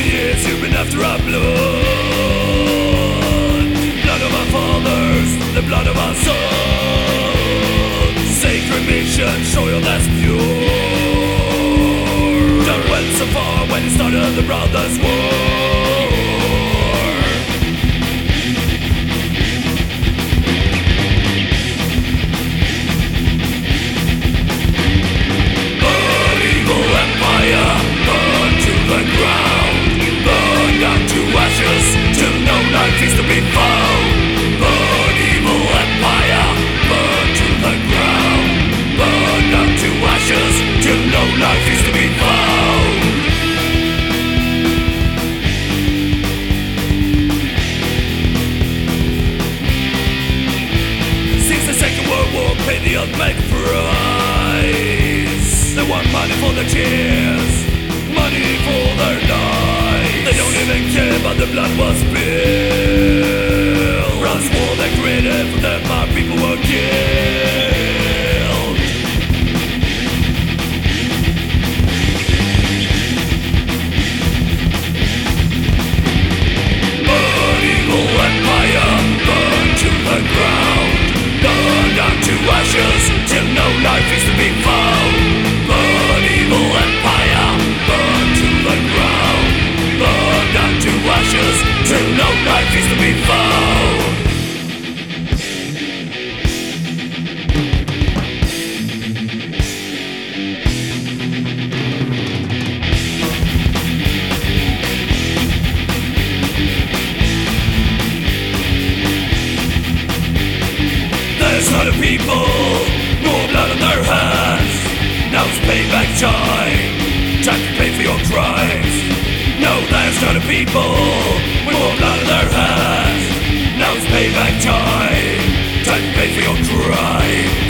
The years you've been after our blood. Blood of our fathers, the blood of our sons. Sacred mission, show your last pure. Done went so far when it started the brothers' war The ultimate price. They want money for their tears Money for their lives They don't even care about the blood was spilled. Runs war they created for them our people were killed Other people, more blood on their hands. Now it's payback time. Time to pay for your crimes. No, there's other people with more blood on their hands. Now it's payback time. Time to pay for your crimes.